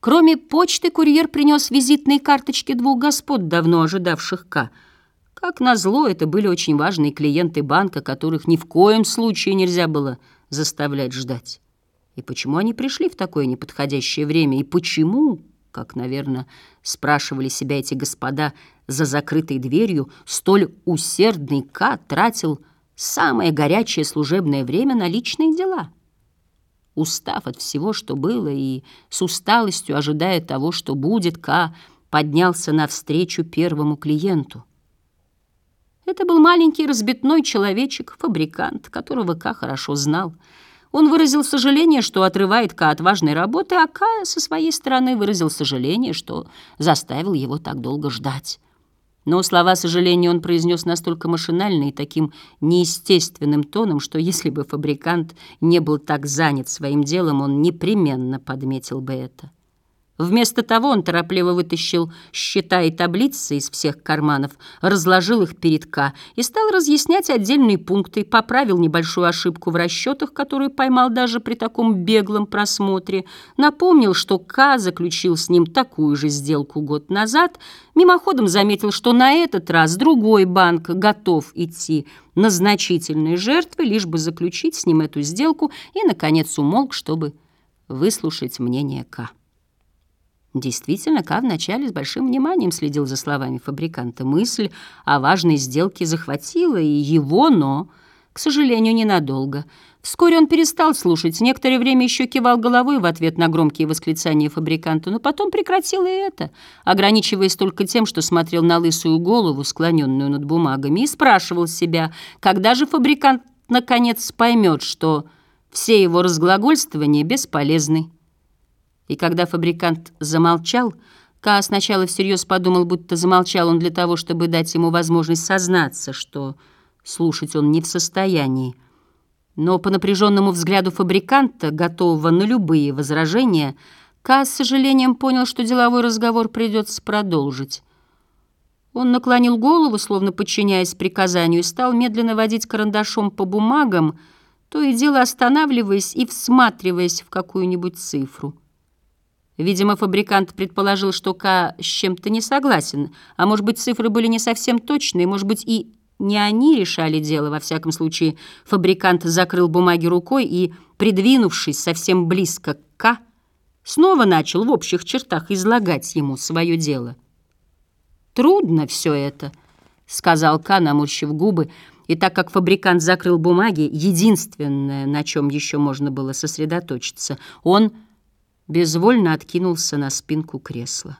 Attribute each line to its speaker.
Speaker 1: Кроме почты, курьер принес визитные карточки двух господ, давно ожидавших К. Как назло, это были очень важные клиенты банка, которых ни в коем случае нельзя было заставлять ждать. И почему они пришли в такое неподходящее время? И почему, как, наверное, спрашивали себя эти господа за закрытой дверью, столь усердный К тратил самое горячее служебное время на личные дела? Устав от всего, что было, и с усталостью ожидая того, что будет, К поднялся навстречу первому клиенту. Это был маленький разбитной человечек, фабрикант, которого К хорошо знал. Он выразил сожаление, что отрывает Ка от важной работы, а Ка со своей стороны выразил сожаление, что заставил его так долго ждать. Но слова сожаления он произнес настолько машинально и таким неестественным тоном, что если бы фабрикант не был так занят своим делом, он непременно подметил бы это. Вместо того он торопливо вытащил счета и таблицы из всех карманов, разложил их перед К и стал разъяснять отдельные пункты, поправил небольшую ошибку в расчетах, которую поймал даже при таком беглом просмотре, напомнил, что К заключил с ним такую же сделку год назад, мимоходом заметил, что на этот раз другой банк готов идти на значительные жертвы, лишь бы заключить с ним эту сделку, и, наконец, умолк, чтобы выслушать мнение К. Действительно, Ка вначале с большим вниманием следил за словами фабриканта. Мысль о важной сделке захватила и его, но, к сожалению, ненадолго. Вскоре он перестал слушать, некоторое время еще кивал головой в ответ на громкие восклицания фабриканта, но потом прекратил и это, ограничиваясь только тем, что смотрел на лысую голову, склоненную над бумагами, и спрашивал себя, когда же фабрикант наконец поймет, что все его разглагольствования бесполезны. И когда фабрикант замолчал, Ка сначала всерьез подумал, будто замолчал он для того, чтобы дать ему возможность сознаться, что слушать он не в состоянии. Но по напряженному взгляду фабриканта, готового на любые возражения, Ка с сожалением понял, что деловой разговор придется продолжить. Он наклонил голову, словно подчиняясь приказанию, и стал медленно водить карандашом по бумагам, то и дело останавливаясь и всматриваясь в какую-нибудь цифру. Видимо, фабрикант предположил, что К с чем-то не согласен, а может быть, цифры были не совсем точные, может быть, и не они решали дело, во всяком случае. Фабрикант закрыл бумаги рукой и, придвинувшись совсем близко к К, снова начал в общих чертах излагать ему свое дело. «Трудно все это», — сказал К, наморщив губы, и так как фабрикант закрыл бумаги, единственное, на чем еще можно было сосредоточиться, он безвольно откинулся на спинку кресла.